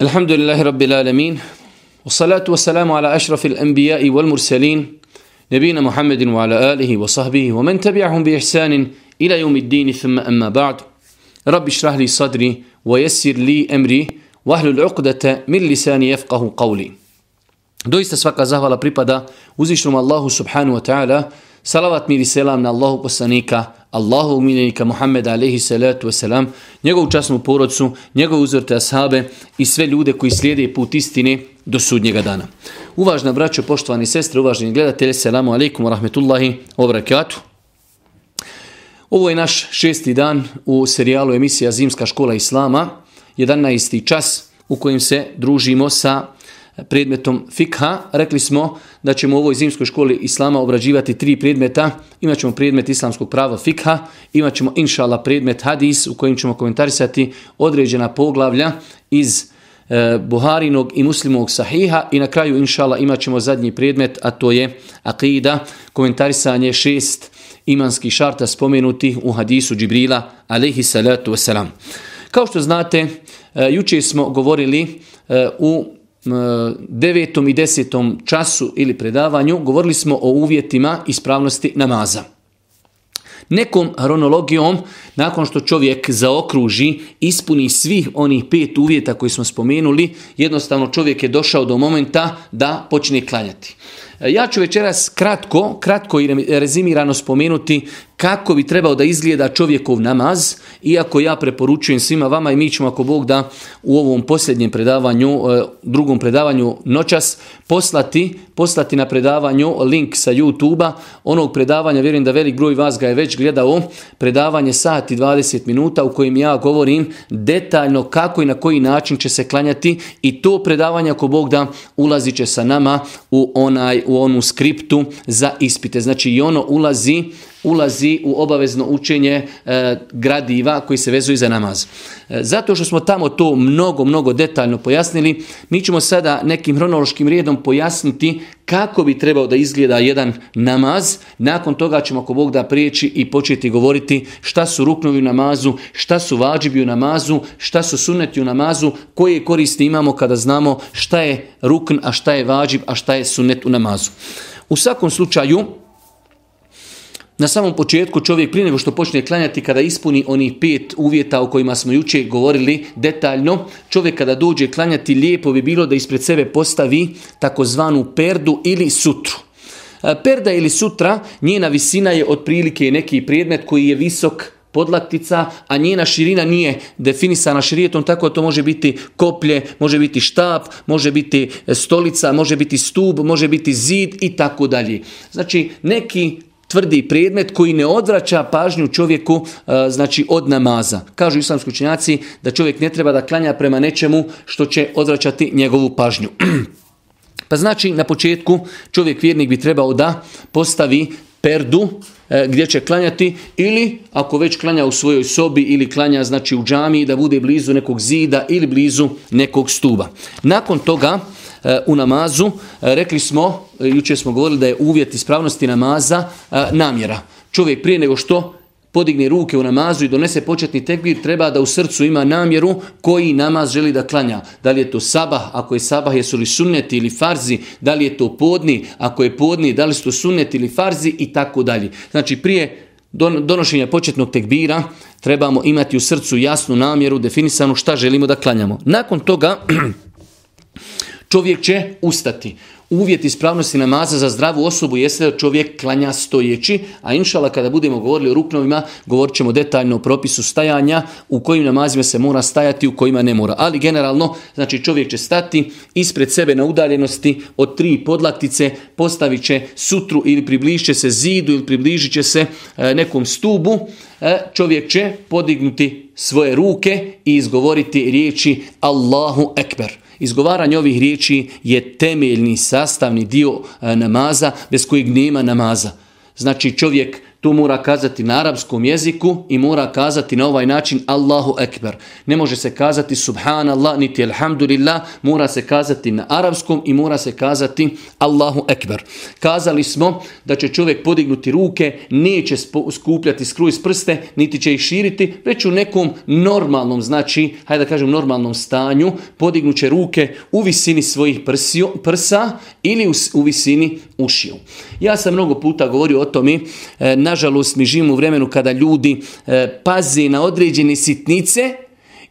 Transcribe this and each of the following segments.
الحمد لله رب العالمين والصلاة والسلام على أشرف الأنبياء والمرسلين نبينا محمد وعلى آله وصحبه ومن تبعهم بإحسان إلى يوم الدين ثم أما بعد رب اشرح لي صدري ويسر لي أمري واحلل عقدة من لساني يفقه قولي Doista svaka pripada uzvišnom Allahu subhanahu wa ta'ala. Salavat mir i selam na Allahu poslanika, Allahu miljenika Muhammeda alaihi salatu wasalam, njegovu časnu porodcu, njegovu uzvrte ashabe i sve ljude koji slijede put istine do sudnjega dana. Uvažna braćo, poštovani sestre, uvaženi gledatelji, selamu alaikum wa rahmetullahi wa barakatuh. Ovo je naš šesti dan u serijalu emisija Zimska škola Islama, 11. čas u kojem se družimo sa predmetom fikha. Rekli smo da ćemo u ovoj zimskoj školi Islama obrađivati tri predmeta. Imaćemo predmet islamskog prava fikha, imat ćemo inšala predmet hadis u kojem ćemo komentarisati određena poglavlja iz e, Buharinog i muslimovog sahiha i na kraju inšala imat ćemo zadnji predmet, a to je akida, komentarisanje šest imanskih šarta spomenutih u hadisu Džibrila, alaihi salatu wasalam. Kao što znate, e, jučer smo govorili e, u devetom i desetom času ili predavanju govorili smo o uvjetima ispravnosti namaza. Nekom hronologijom, nakon što čovjek zaokruži, ispuni svih onih pet uvjeta koji smo spomenuli, jednostavno čovjek je došao do momenta da počne klanjati. Ja ću večeras kratko, kratko i rezimirano spomenuti kako bi trebao da izgleda čovjekov namaz, iako ja preporučujem svima vama i mi ćemo ako Bog da u ovom posljednjem predavanju, e, drugom predavanju noćas, poslati, poslati na predavanju link sa YouTube-a, onog predavanja, vjerujem da velik broj vas ga je već gledao, predavanje sati 20 minuta u kojem ja govorim detaljno kako i na koji način će se klanjati i to predavanje ako Bog da ulazi će sa nama u onaj u onu skriptu za ispite. Znači i ono ulazi ulazi u obavezno učenje e, gradiva koji se vezuju za namaz. E, zato što smo tamo to mnogo, mnogo detaljno pojasnili, mi ćemo sada nekim hronološkim rijedom pojasniti kako bi trebao da izgleda jedan namaz. Nakon toga ćemo ako Bog da prijeći i početi govoriti šta su ruknovi u namazu, šta su vađibi u namazu, šta su suneti u namazu, koje koristi imamo kada znamo šta je rukn, a šta je vađib, a šta je sunet u namazu. U svakom slučaju, na samom početku čovjek prije nego što počne klanjati kada ispuni onih pet uvjeta o kojima smo jučer govorili detaljno, čovjek kada dođe klanjati lijepo bi bilo da ispred sebe postavi takozvanu perdu ili sutru. E, perda ili sutra, njena visina je otprilike neki predmet koji je visok podlaktica, a njena širina nije definisana širijetom, tako da to može biti koplje, može biti štap, može biti stolica, može biti stub, može biti zid i tako dalje. Znači, neki tvrdi predmet koji ne odvraća pažnju čovjeku e, znači od namaza. Kažu islamski učenjaci da čovjek ne treba da klanja prema nečemu što će odvraćati njegovu pažnju. Pa znači na početku čovjek vjernik bi trebao da postavi perdu e, gdje će klanjati ili ako već klanja u svojoj sobi ili klanja znači u džami da bude blizu nekog zida ili blizu nekog stuba. Nakon toga u namazu. E, rekli smo, e, jučer smo govorili da je uvjet ispravnosti namaza namjera. Čovjek prije nego što podigne ruke u namazu i donese početni tekbir, treba da u srcu ima namjeru koji namaz želi da klanja. Da li je to sabah, ako je sabah, jesu li sunneti ili farzi, da li je to podni, ako je podni, da li su to sunneti ili farzi i tako dalje. Znači prije donošenja početnog tekbira trebamo imati u srcu jasnu namjeru, definisanu šta želimo da klanjamo. Nakon toga čovjek će ustati. Uvjet ispravnosti namaza za zdravu osobu jeste da čovjek klanja stojeći, a inšala kada budemo govorili o ruknovima, govorit ćemo detaljno o propisu stajanja, u kojim namazima se mora stajati, u kojima ne mora. Ali generalno, znači čovjek će stati ispred sebe na udaljenosti od tri podlaktice, postavit će sutru ili približit će se zidu ili približit će se e, nekom stubu, e, čovjek će podignuti svoje ruke i izgovoriti riječi Allahu Ekber. Izgovaranje ovih riječi je temeljni sastavni dio e, namaza bez kojeg nema namaza. Znači čovjek to mora kazati na arapskom jeziku i mora kazati na ovaj način Allahu Ekber. Ne može se kazati Subhanallah niti Alhamdulillah, mora se kazati na arapskom i mora se kazati Allahu Ekber. Kazali smo da će čovjek podignuti ruke, neće skupljati skruj s prste, niti će ih širiti, već u nekom normalnom, znači, hajde da kažem normalnom stanju, podignuće ruke u visini svojih prsa ili u, visini ušiju. Ja sam mnogo puta govorio o tome, e, nažalost mi živimo u vremenu kada ljudi e, pazi na određene sitnice,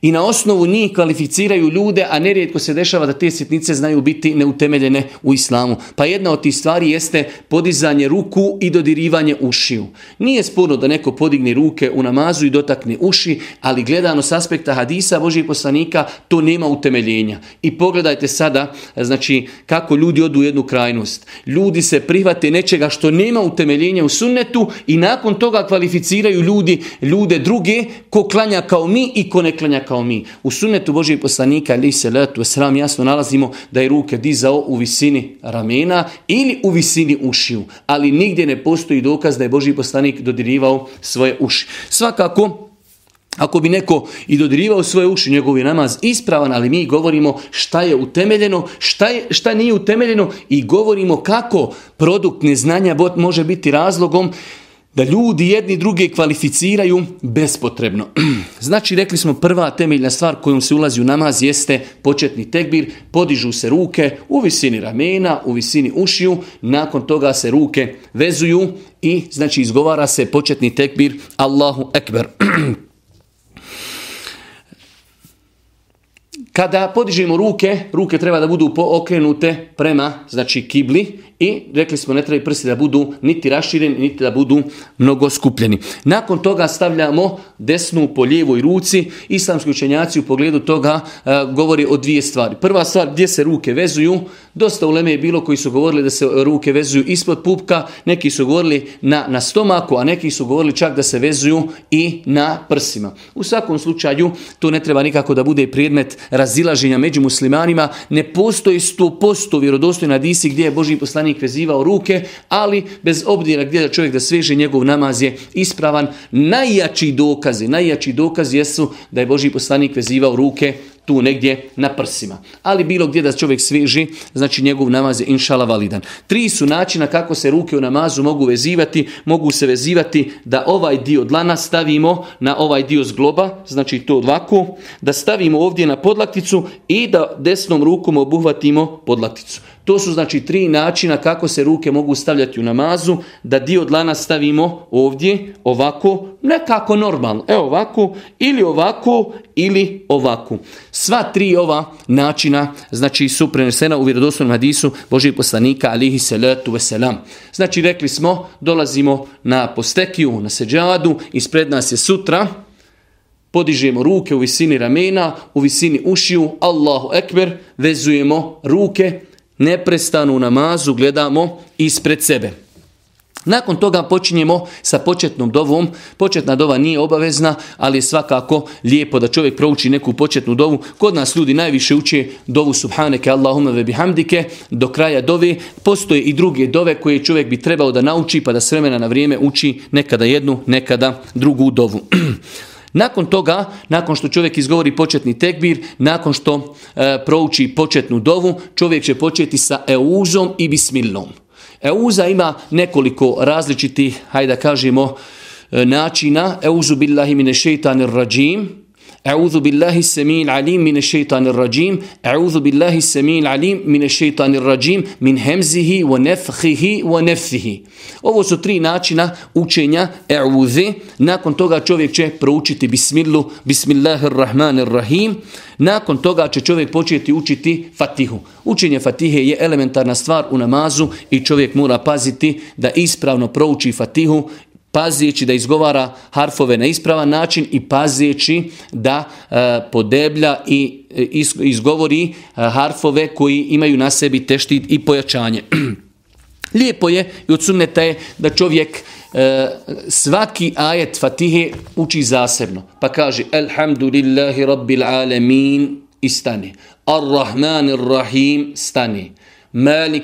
i na osnovu njih kvalificiraju ljude, a nerijetko se dešava da te sitnice znaju biti neutemeljene u islamu. Pa jedna od tih stvari jeste podizanje ruku i dodirivanje ušiju. Nije sporno da neko podigne ruke u namazu i dotakne uši, ali gledano s aspekta hadisa Božih poslanika to nema utemeljenja. I pogledajte sada znači, kako ljudi odu u jednu krajnost. Ljudi se prihvate nečega što nema utemeljenja u sunnetu i nakon toga kvalificiraju ljudi, ljude druge ko klanja kao mi i ko ne klanja kao mi. U sunnetu Božijeg poslanika ali se letu sram jasno nalazimo da je ruke dizao u visini ramena ili u visini ušiju. Ali nigdje ne postoji dokaz da je Božji poslanik dodirivao svoje uši. Svakako, ako bi neko i dodirivao svoje uši, njegov je namaz ispravan, ali mi govorimo šta je utemeljeno, šta, je, šta nije utemeljeno i govorimo kako produkt neznanja može biti razlogom da ljudi jedni druge kvalificiraju bespotrebno. Znači, rekli smo, prva temeljna stvar kojom se ulazi u namaz jeste početni tekbir, podižu se ruke u visini ramena, u visini ušiju, nakon toga se ruke vezuju i znači izgovara se početni tekbir Allahu Ekber. Kada podižemo ruke, ruke treba da budu okrenute prema znači kibli i rekli smo ne treba prsti da budu niti rašireni, niti da budu mnogo skupljeni. Nakon toga stavljamo desnu po lijevoj ruci. Islamski učenjaci u pogledu toga e, govori o dvije stvari. Prva stvar gdje se ruke vezuju. Dosta u Leme je bilo koji su govorili da se ruke vezuju ispod pupka, neki su govorili na, na stomaku, a neki su govorili čak da se vezuju i na prsima. U svakom slučaju to ne treba nikako da bude predmet razilaženja među muslimanima. Ne postoji 100% vjerodostojna disi gdje je Boži poslanik vezivao ruke, ali bez obdira gdje da čovjek da sveže njegov namaz je ispravan. Najjači dokazi, najjači dokazi jesu da je Boži poslanik vezivao ruke tu negdje na prsima. Ali bilo gdje da čovjek sveži, znači njegov namaz je inšala validan. Tri su načina kako se ruke u namazu mogu vezivati. Mogu se vezivati da ovaj dio dlana stavimo na ovaj dio zgloba, znači to ovako, da stavimo ovdje na podlakticu i da desnom rukom obuhvatimo podlakticu. To su znači tri načina kako se ruke mogu stavljati u namazu, da dio dlana stavimo ovdje, ovako, nekako normalno, evo ovako, ili ovako, ili ovako. Sva tri ova načina znači su prenesena u vjerodostojnom hadisu Božih poslanika alihi salatu veselam. Znači rekli smo, dolazimo na postekiju, na seđadu, ispred nas je sutra, podižemo ruke u visini ramena, u visini ušiju, Allahu ekber, vezujemo ruke, neprestano u namazu gledamo ispred sebe. Nakon toga počinjemo sa početnom dovom. Početna dova nije obavezna, ali je svakako lijepo da čovjek prouči neku početnu dovu. Kod nas ljudi najviše uče dovu Subhaneke Allahumma ve bihamdike do kraja dove. Postoje i druge dove koje čovjek bi trebao da nauči pa da s vremena na vrijeme uči nekada jednu, nekada drugu dovu. Nakon toga, nakon što čovjek izgovori početni tekbir, nakon što e, prouči početnu dovu, čovjek će početi sa euzom i bismilnom. Euza ima nekoliko različitih, hajde da kažemo, e, načina. Euzu billahi mine šeitanir rajim, أعوذ بالله السميع العليم من الشيطان الرجيم أعوذ بالله السميع العليم من الشيطان الرجيم من همزه ونفخه ونفثه Ovo su tri načina učenja e'udhe. Nakon toga čovjek će proučiti bismillu, bismillahirrahmanirrahim. Nakon toga će čovjek početi učiti fatihu. Učenje fatihe je elementarna stvar u namazu i čovjek mora paziti da ispravno prouči fatihu pazijeći da izgovara harfove na ispravan način i pazijeći da e, podeblja i e, izgovori e, harfove koji imaju na sebi teštit i pojačanje. Lijepo je i od sunneta je da čovjek svaki ajet Fatihe uči zasebno. Pa kaže Alhamdulillahi Rabbil Alamin i stane. Ar-Rahman Ar-Rahim stane. Malik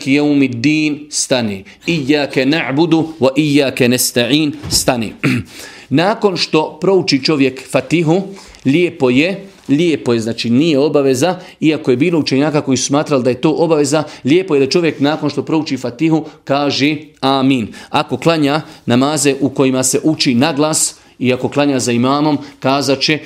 din stani. Iyake na'budu wa iyake nesta'in stani. Nakon što prouči čovjek Fatihu, lijepo je lijepo je, znači nije obaveza, iako je bilo učenjaka koji su smatrali da je to obaveza, lijepo je da čovjek nakon što prouči Fatihu kaže amin. Ako klanja namaze u kojima se uči na glas, i ako klanja za imamom, kazat će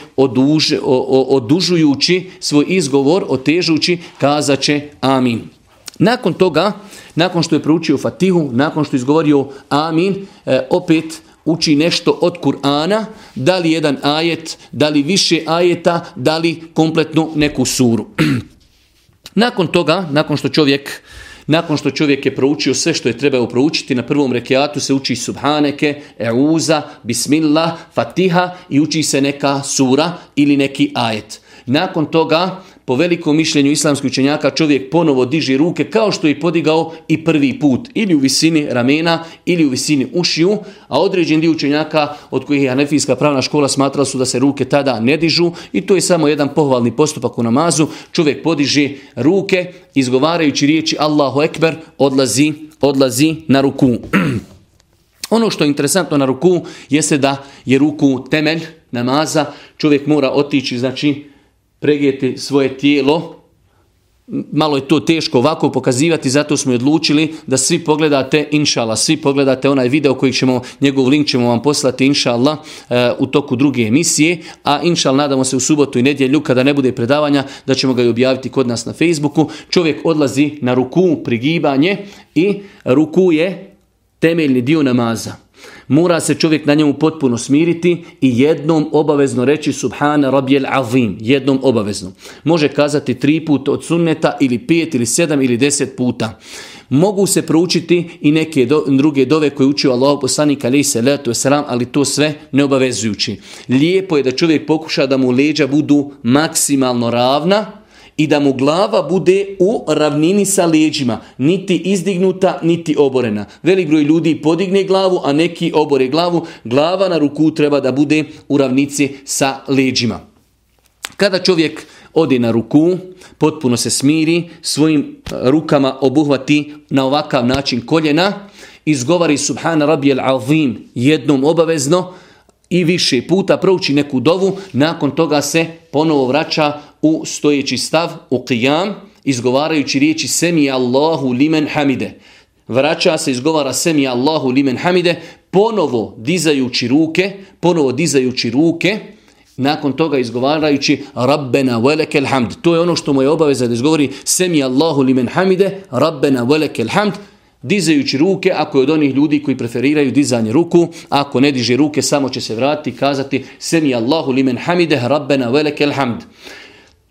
odužujući svoj izgovor, otežujući, kazat će amin. Nakon toga, nakon što je proučio Fatihu, nakon što je izgovorio amin, e, opet uči nešto od Kur'ana, da li jedan ajet, da li više ajeta, da li kompletnu neku suru. nakon toga, nakon što čovjek nakon što čovjek je proučio sve što je trebao proučiti, na prvom rekiatu se uči subhaneke, euza, bismillah, fatiha i uči se neka sura ili neki ajet. Nakon toga po velikom mišljenju islamskih učenjaka čovjek ponovo diže ruke kao što je podigao i prvi put. Ili u visini ramena ili u visini ušiju. A određen dio učenjaka od kojih je Hanefijska pravna škola smatrala su da se ruke tada ne dižu. I to je samo jedan pohvalni postupak u namazu. Čovjek podiže ruke izgovarajući riječi Allahu Ekber odlazi, odlazi na ruku. Ono što je interesantno na ruku jeste da je ruku temelj namaza. Čovjek mora otići znači pregijeti svoje tijelo. Malo je to teško ovako pokazivati, zato smo odlučili da svi pogledate, inšala, svi pogledate onaj video koji ćemo, njegov link ćemo vam poslati, inšala, eh, u toku druge emisije, a inšal nadamo se u subotu i nedjelju, kada ne bude predavanja, da ćemo ga i objaviti kod nas na Facebooku. Čovjek odlazi na ruku, prigibanje i ruku je temeljni dio namaza. Mora se čovjek na njemu potpuno smiriti i jednom obavezno reći Subhana Rabijel Azim. Jednom obavezno. Može kazati tri puta od sunneta ili pet ili sedam ili deset puta. Mogu se proučiti i neke druge dove koje učio Allah poslanik ali se letu sram, ali to sve neobavezujući. Lijepo je da čovjek pokuša da mu leđa budu maksimalno ravna, i da mu glava bude u ravnini sa leđima, niti izdignuta, niti oborena. Velik broj ljudi podigne glavu, a neki obore glavu. Glava na ruku treba da bude u ravnici sa leđima. Kada čovjek ode na ruku, potpuno se smiri, svojim rukama obuhvati na ovakav način koljena, izgovari Subhana Rabijel Azim jednom obavezno, i više puta prouči neku dovu, nakon toga se ponovo vraća u stojeći stav, u qiyam, izgovarajući riječi Semi Allahu limen hamide. Vraća se, izgovara Semi Allahu limen hamide, ponovo dizajući ruke, ponovo dizajući ruke, nakon toga izgovarajući Rabbena velekel hamd. To je ono što mu je obaveza da izgovori Semi Allahu limen hamide, Rabbena velekel hamd, dizajući ruke, ako je od onih ljudi koji preferiraju dizanje ruku, ako ne diže ruke, samo će se vratiti i kazati Semi Allahu limen hamide, Rabbena velekel hamd.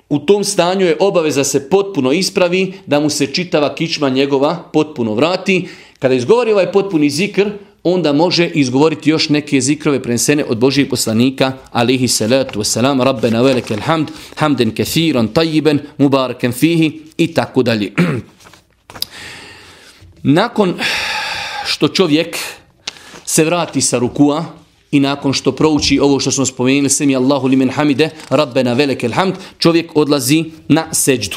U tom stanju je obaveza se potpuno ispravi, da mu se čitava kičma njegova potpuno vrati. Kada izgovori ovaj potpuni zikr, onda može izgovoriti još neke zikrove prenesene od Božijeg poslanika, alihi salatu wasalam, rabbena velekel hamd, hamden kathiran, tajiben, mubaraken fihi i tako dalje. Nakon što čovjek se vrati sa rukua i nakon što prouči ovo što smo spomenuli, semi Allahu limen hamide, rabbena velekel hamd, čovjek odlazi na seđdu.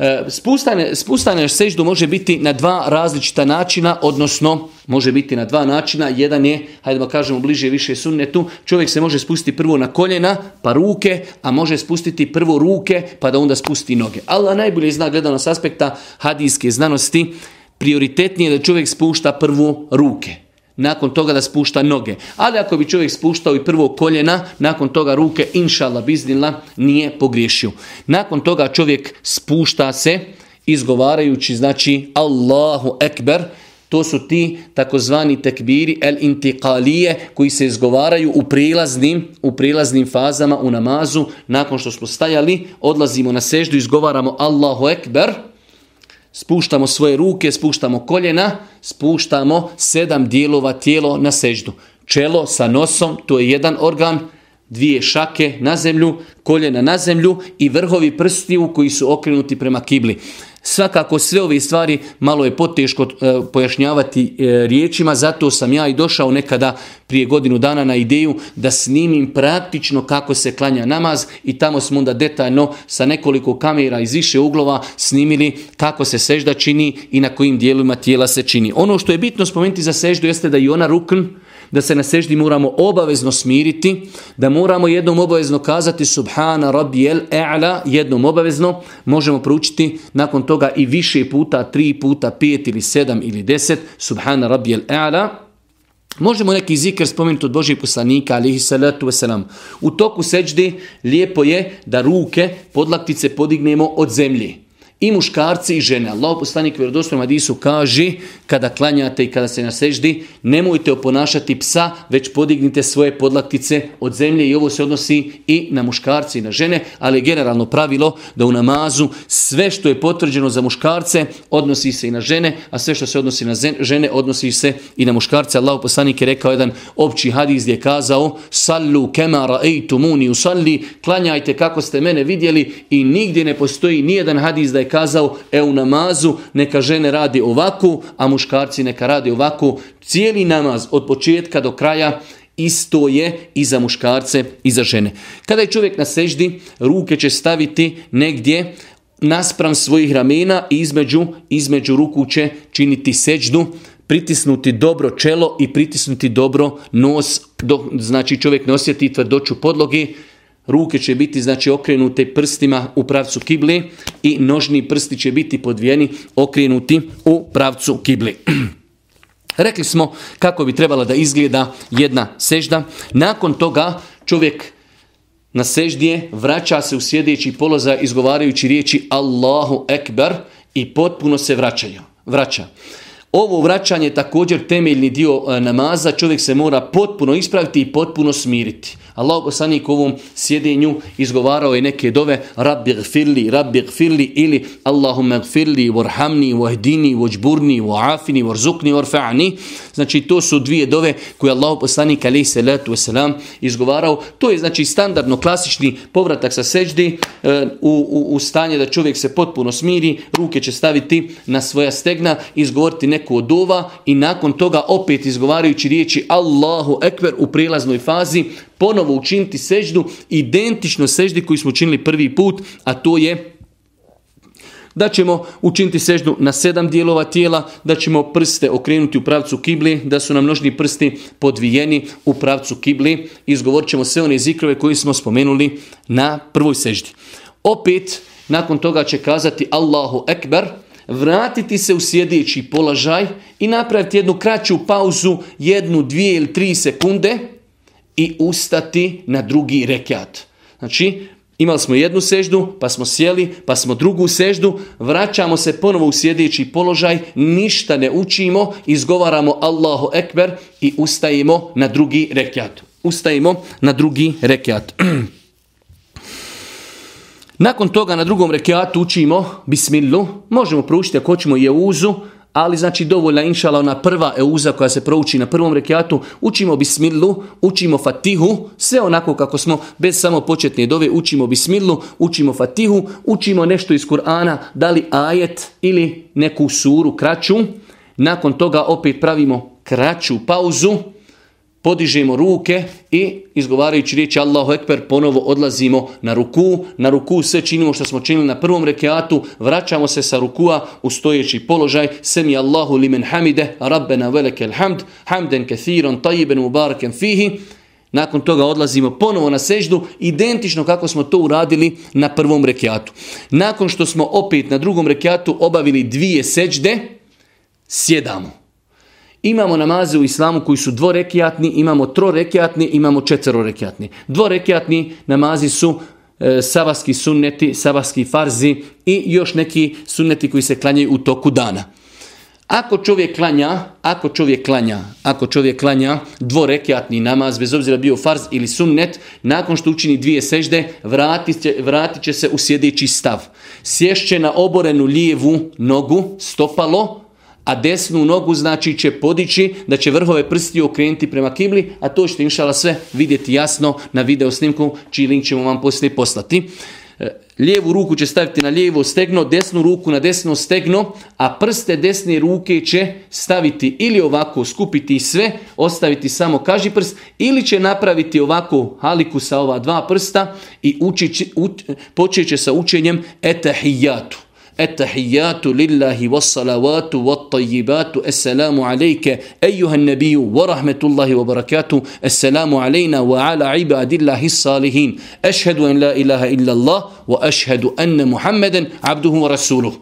E, spustane, spustane seždu može biti na dva različita načina, odnosno može biti na dva načina. Jedan je, hajde da kažemo bliže više sunnetu, čovjek se može spustiti prvo na koljena, pa ruke, a može spustiti prvo ruke, pa da onda spusti noge. Allah najbolje zna gledano s aspekta hadijske znanosti, prioritetnije da čovjek spušta prvo ruke. Nakon toga da spušta noge. Ali ako bi čovjek spuštao i prvo koljena, nakon toga ruke, inšala biznila, nije pogriješio. Nakon toga čovjek spušta se, izgovarajući, znači, Allahu Ekber, to su ti takozvani tekbiri el intiqalije koji se izgovaraju u prilaznim, u prilaznim fazama u namazu. Nakon što smo stajali, odlazimo na seždu, izgovaramo Allahu Ekber, Spuštamo svoje ruke, spuštamo koljena, spuštamo sedam dijelova tijelo na seždu. Čelo sa nosom, to je jedan organ, dvije šake na zemlju, koljena na zemlju i vrhovi prstiju koji su okrenuti prema kibli. Svakako sve ove stvari malo je poteško e, pojašnjavati e, riječima, zato sam ja i došao nekada prije godinu dana na ideju da snimim praktično kako se klanja namaz i tamo smo onda detaljno sa nekoliko kamera iz više uglova snimili kako se sežda čini i na kojim dijelovima tijela se čini. Ono što je bitno spomenuti za seždu jeste da i ona rukn, da se na seždi moramo obavezno smiriti, da moramo jednom obavezno kazati subhana rabijel e'la, jednom obavezno, možemo proučiti nakon toga i više puta, tri puta, pet ili sedam ili deset, subhana rabijel e'la, Možemo neki zikr spomenuti od Božih poslanika, alihi salatu wasalam. U toku seđdi lijepo je da ruke podlaktice podignemo od zemlje i muškarci i žene. Allah poslanik vjerodostojnom Adisu kaže kada klanjate i kada se naseždi, nemojte oponašati psa, već podignite svoje podlaktice od zemlje i ovo se odnosi i na muškarce i na žene, ali je generalno pravilo da u namazu sve što je potvrđeno za muškarce odnosi se i na žene, a sve što se odnosi na žene odnosi se i na muškarce. Allah poslanik je rekao jedan opći hadis gdje je kazao sallu kemara ejtumuni usalli, klanjajte kako ste mene vidjeli i nigdje ne postoji nijedan hadis da je kazao, e u namazu neka žene radi ovako, a muškarci neka radi ovako. Cijeli namaz od početka do kraja isto je i za muškarce i za žene. Kada je čovjek na seždi, ruke će staviti negdje naspram svojih ramena i između, između ruku će činiti seđdu, pritisnuti dobro čelo i pritisnuti dobro nos, do, znači čovjek ne osjeti tvrdoću podlogi, Ruke će biti znači okrenute prstima u pravcu kibli i nožni prsti će biti podvijeni okrenuti u pravcu kibli. Rekli smo kako bi trebala da izgleda jedna sežda. Nakon toga čovjek na seždje vraća se u sjedeći položaj izgovarajući riječi Allahu Ekber i potpuno se vraćaju. Vraća. Ovo vraćanje je također temeljni dio e, namaza, čovjek se mora potpuno ispraviti i potpuno smiriti. Allah poslanik u ovom sjedenju izgovarao je neke dove Rabbi gfirli, Rabbi gfirli ili Allahumma gfirli, warhamni, wahdini, wajburni, wa'afini, warzukni, warfa'ni. Znači to su dvije dove koje Allah poslanik alaih salatu wasalam izgovarao. To je znači standardno klasični povratak sa seđdi e, u, u, u stanje da čovjek se potpuno smiri, ruke će staviti na svoja stegna, izgovoriti neku od dova i nakon toga opet izgovarajući riječi Allahu ekber u prijelaznoj fazi ponovo učiniti seždu identično seždi koju smo učinili prvi put, a to je da ćemo učiniti seždu na sedam dijelova tijela, da ćemo prste okrenuti u pravcu kibli, da su nam nožni prsti podvijeni u pravcu kibli. Izgovorit ćemo sve one zikrove koje smo spomenuli na prvoj seždi. Opet, nakon toga će kazati Allahu Ekber, vratiti se u sjedeći položaj i napraviti jednu kraću pauzu, jednu, dvije ili tri sekunde, i ustati na drugi rekat. Znači, imali smo jednu seždu, pa smo sjeli, pa smo drugu seždu, vraćamo se ponovo u sjedeći položaj, ništa ne učimo, izgovaramo Allahu Ekber i ustajemo na drugi rekat. Ustajemo na drugi rekat. Nakon toga na drugom rekiatu učimo bismillu, možemo proučiti ako hoćemo jeuzu, ali znači dovoljna inšala ona prva euza koja se prouči na prvom rekiatu, učimo bismilu, učimo fatihu, sve onako kako smo bez samo početne dove, učimo bismilu, učimo fatihu, učimo nešto iz Kur'ana, da li ajet ili neku suru kraću, nakon toga opet pravimo kraću pauzu, podižemo ruke i izgovarajući riječ Allahu Ekber ponovo odlazimo na ruku. Na ruku sve činimo što smo činili na prvom rekiatu, vraćamo se sa rukua u stojeći položaj. Semi Allahu limen hamide, rabbena velekel hamd, hamden kathiron, tajiben mubaraken fihi. Nakon toga odlazimo ponovo na seždu, identično kako smo to uradili na prvom rekiatu. Nakon što smo opet na drugom rekiatu obavili dvije seđde, sjedamo. Imamo namaze u islamu koji su dvorekijatni, imamo trorekijatni, imamo četverorekijatni. Dvorekijatni namazi su e, sabaski sunneti, sabaski farzi i još neki sunneti koji se klanjaju u toku dana. Ako čovjek klanja, ako čovjek klanja, ako čovjek klanja dvorekijatni namaz, bez obzira bio farz ili sunnet, nakon što učini dvije sežde, vratit će, vratit će se u sjedeći stav. Sješće na oborenu lijevu nogu, stopalo, a desnu nogu znači će podići da će vrhove prsti okrenuti prema kibli, a to ćete inšala sve vidjeti jasno na video snimku, čiji link ćemo vam poslije poslati. e, lijevu ruku će staviti na lijevo stegno, desnu ruku na desno stegno, a prste desne ruke će staviti ili ovako skupiti sve, ostaviti samo kaži prst, ili će napraviti ovako haliku sa ova dva prsta i uči, počet će sa učenjem etahijatu. التحيات لله والصلوات والطيبات السلام عليك أيها النبي ورحمة الله وبركاته السلام علينا وعلى عباد الله الصالحين أشهد أن لا إله إلا الله وأشهد أن محمدا عبده ورسوله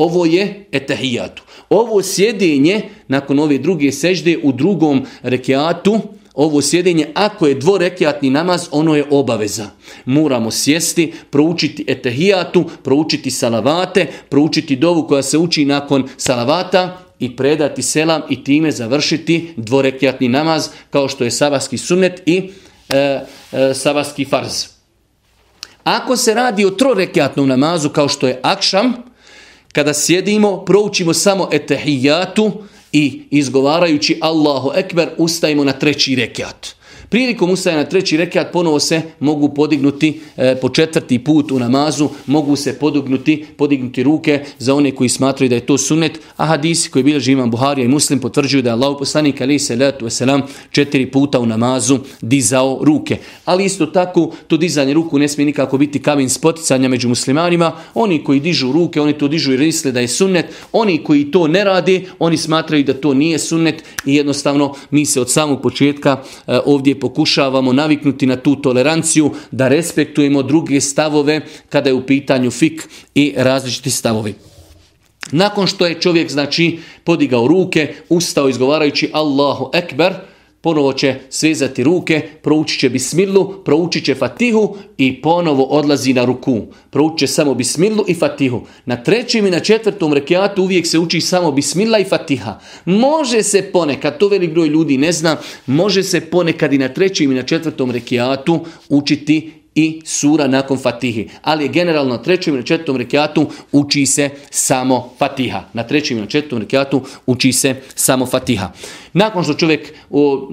Ovo je etahijatu. Ovo sjedinje nakon ove druge sežde u drugom rekiatu ovo sjedenje, ako je dvorekjatni namaz, ono je obaveza. Moramo sjesti, proučiti etehijatu, proučiti salavate, proučiti dovu koja se uči nakon salavata i predati selam i time završiti dvorekjatni namaz kao što je sabaski sunnet i e, e, farz. Ako se radi o trorekjatnom namazu kao što je akšam, kada sjedimo, proučimo samo etehijatu, i izgovarajući Allahu Ekber ustajemo na treći rekiat. Prilikom ustaja na treći rekiat ponovo se mogu podignuti e, po četvrti put u namazu, mogu se podignuti, podignuti ruke za one koji smatraju da je to sunnet, a hadisi koji bilježi imam Buharija i Muslim potvrđuju da je Allah poslanik ali se letu selam četiri puta u namazu dizao ruke. Ali isto tako to dizanje ruku ne smije nikako biti kamen spoticanja među muslimanima. Oni koji dižu ruke, oni to dižu i misle da je sunnet. Oni koji to ne rade, oni smatraju da to nije sunnet i jednostavno mi se od samog početka e, ovdje pokušavamo naviknuti na tu toleranciju, da respektujemo druge stavove kada je u pitanju fik i različiti stavovi. Nakon što je čovjek znači podigao ruke, ustao izgovarajući Allahu Ekber, ponovo će svezati ruke, proučit će bismilu, proučit će fatihu i ponovo odlazi na ruku. Proučit će samo bismilu i fatihu. Na trećem i na četvrtom rekiatu uvijek se uči samo bismila i fatiha. Može se ponekad, to velik broj ljudi ne zna, može se ponekad i na trećem i na četvrtom rekiatu učiti i sura nakon fatihi. Ali je generalno na trećem i na četvrtom rekiatu uči se samo fatiha. Na trećem i na četvrtom rekiatu uči se samo fatiha. Nakon što čovjek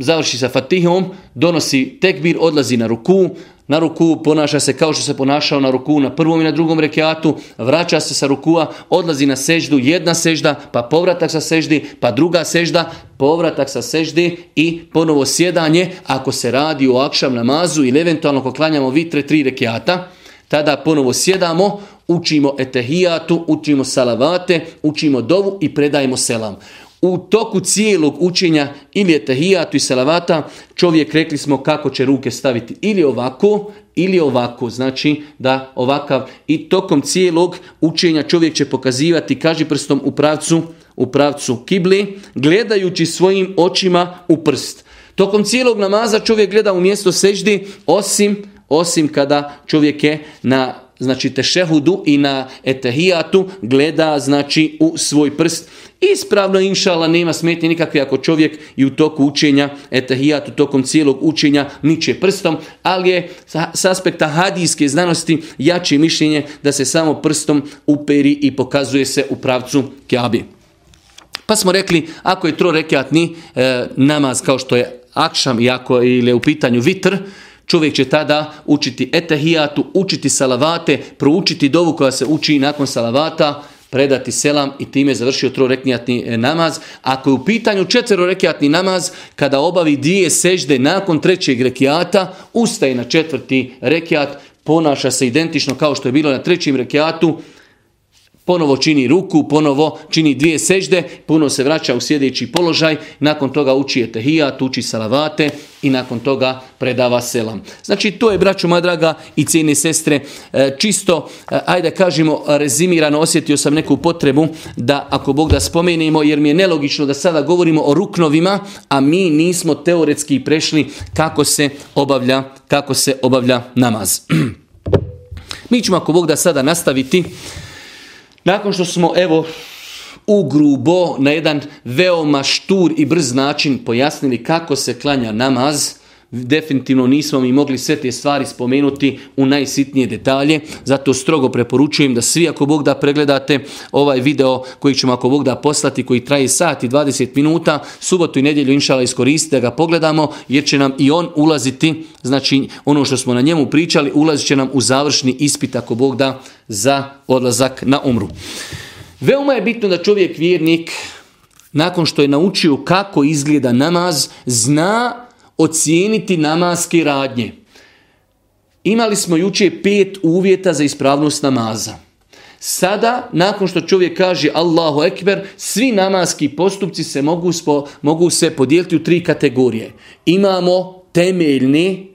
završi sa fatihom, donosi tekbir, odlazi na ruku, na ruku, ponaša se kao što se ponašao na ruku na prvom i na drugom rekiatu, vraća se sa rukua, odlazi na seždu, jedna sežda, pa povratak sa seždi, pa druga sežda, povratak sa seždi i ponovo sjedanje. Ako se radi o akšam namazu ili eventualno ako klanjamo vitre tri rekiata, tada ponovo sjedamo, učimo etehijatu, učimo salavate, učimo dovu i predajemo selam u toku cijelog učenja ili etahijatu i salavata čovjek rekli smo kako će ruke staviti ili ovako ili ovako, znači da ovakav i tokom cijelog učenja čovjek će pokazivati kaži prstom u pravcu u pravcu kibli gledajući svojim očima u prst. Tokom cijelog namaza čovjek gleda u mjesto seždi osim osim kada čovjek je na znači tešehudu i na etehijatu gleda znači u svoj prst. Ispravno inšala nema smetnje nikakve ako čovjek i u toku učenja etehijatu tokom cijelog učenja niče prstom, ali je s aspekta hadijske znanosti jače mišljenje da se samo prstom uperi i pokazuje se u pravcu kjabi. Pa smo rekli, ako je trorekatni e, namaz kao što je akšam i ako ili je u pitanju vitr, Čovjek će tada učiti etahijatu, učiti salavate, proučiti dovu koja se uči nakon salavata, predati selam i time završio trorekijatni e, namaz. Ako je u pitanju četverorekijatni namaz, kada obavi dvije sežde nakon trećeg rekiata, ustaje na četvrti rekiat, ponaša se identično kao što je bilo na trećem rekiatu, ponovo čini ruku, ponovo čini dvije sežde, puno se vraća u sjedeći položaj, nakon toga uči etehijat, uči salavate i nakon toga predava selam. Znači to je, braću madraga i cijene sestre, e, čisto, e, ajde kažemo, rezimirano osjetio sam neku potrebu da, ako Bog da spomenemo, jer mi je nelogično da sada govorimo o ruknovima, a mi nismo teoretski prešli kako se obavlja, kako se obavlja namaz. mi ćemo, ako Bog da sada nastaviti, nakon što smo evo u na jedan veoma štur i brz način pojasnili kako se klanja namaz, definitivno nismo mi mogli sve te stvari spomenuti u najsitnije detalje, zato strogo preporučujem da svi ako Bog da pregledate ovaj video koji ćemo ako Bog da poslati, koji traje sat i 20 minuta, subotu i nedjelju inšala iskoristite da ga pogledamo, jer će nam i on ulaziti, znači ono što smo na njemu pričali, ulazit će nam u završni ispit ako Bog da za odlazak na umru. Veoma je bitno da čovjek vjernik nakon što je naučio kako izgleda namaz, zna ocijeniti namaske radnje. Imali smo juče pet uvjeta za ispravnost namaza. Sada, nakon što čovjek kaže Allahu Ekber, svi namaski postupci se mogu, spo, mogu se podijeliti u tri kategorije. Imamo temeljne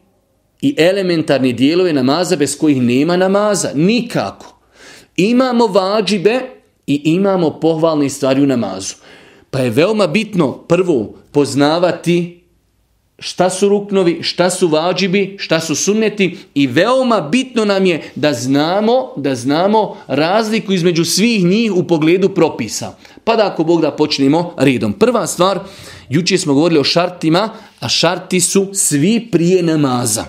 i elementarni dijelove namaza bez kojih nema namaza. Nikako. Imamo vađibe i imamo pohvalne stvari u namazu. Pa je veoma bitno prvo poznavati šta su ruknovi, šta su vađibi, šta su sunneti i veoma bitno nam je da znamo, da znamo razliku između svih njih u pogledu propisa. Pa da ako Bog da počnemo redom. Prva stvar, jučer smo govorili o šartima, a šarti su svi prije namaza.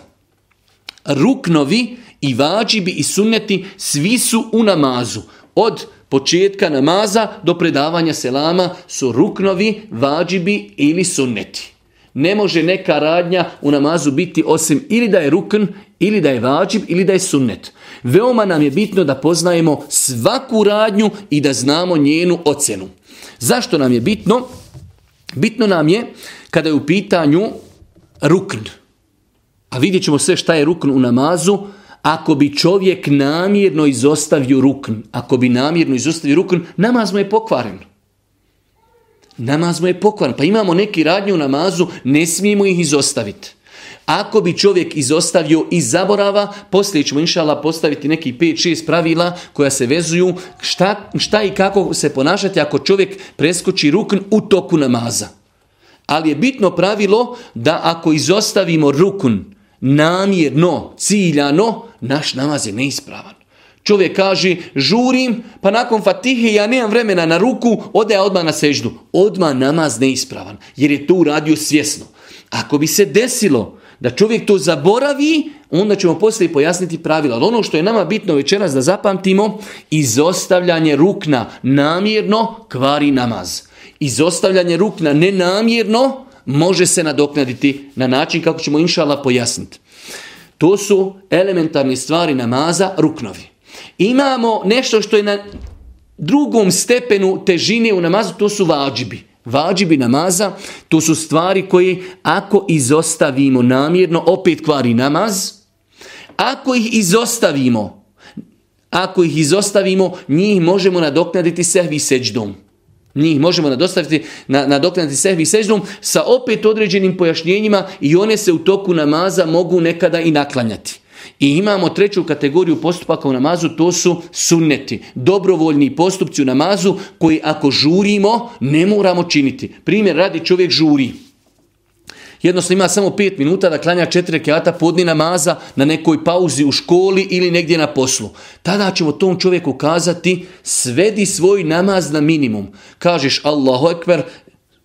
Ruknovi i vađibi i sunneti svi su u namazu. Od početka namaza do predavanja selama su ruknovi, vađibi ili sunneti. Ne može neka radnja u namazu biti osim ili da je rukn, ili da je vađib, ili da je sunnet. Veoma nam je bitno da poznajemo svaku radnju i da znamo njenu ocjenu. Zašto nam je bitno? Bitno nam je kada je u pitanju rukn. A vidjet ćemo sve šta je rukn u namazu, ako bi čovjek namjerno izostavio rukn, ako bi namjerno izostavio rukn, namaz mu je pokvaren. Namaz mu je pokvaren. Pa imamo neki radnje u namazu, ne smijemo ih izostaviti. Ako bi čovjek izostavio iz zaborava, poslije ćemo inšala postaviti neki 5-6 pravila koja se vezuju šta, šta i kako se ponašati ako čovjek preskoči rukn u toku namaza. Ali je bitno pravilo da ako izostavimo rukn namjerno, ciljano, naš namaz je neispravan. Čovjek kaže, žurim, pa nakon fatihe ja nemam vremena na ruku, ode ja odmah na seždu. Odmah namaz neispravan, jer je to uradio svjesno. Ako bi se desilo da čovjek to zaboravi, onda ćemo poslije pojasniti pravila. Ali ono što je nama bitno večeras da zapamtimo, izostavljanje rukna namjerno kvari namaz. Izostavljanje rukna nenamjerno može se nadoknaditi na način kako ćemo inšala pojasniti. To su elementarne stvari namaza, ruknovi. Imamo nešto što je na drugom stepenu težine u namazu, to su vađibi. Vađibi namaza, to su stvari koje ako izostavimo namjerno, opet kvari namaz. Ako ih izostavimo, ako ih izostavimo, njih možemo nadoknaditi sehvi seđdom. Njih možemo nadostaviti, na, nadoknaditi sehvi seždom sa opet određenim pojašnjenjima i one se u toku namaza mogu nekada i naklanjati. I imamo treću kategoriju postupaka u namazu, to su sunneti. Dobrovoljni postupci u namazu koji ako žurimo ne moramo činiti. Primjer radi čovjek žuri jednostavno ima samo 5 minuta da klanja četiri rekiata podni namaza na nekoj pauzi u školi ili negdje na poslu. Tada ćemo tom čovjeku kazati svedi svoj namaz na minimum. Kažeš Allahu Ekber,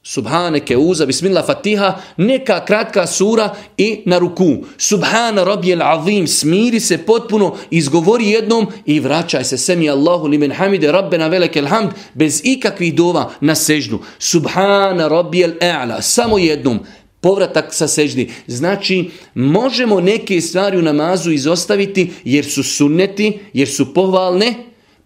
Subhaneke uza, bismillah fatiha, neka kratka sura i na ruku. Subhana rabijel azim, smiri se potpuno, izgovori jednom i vraćaj se semi Allahu limen hamide, rabbena velekel hamd, bez ikakvih dova na seždu. Subhana rabijel a'la, samo jednom povratak sa seždi. Znači, možemo neke stvari u namazu izostaviti jer su sunneti, jer su pohvalne,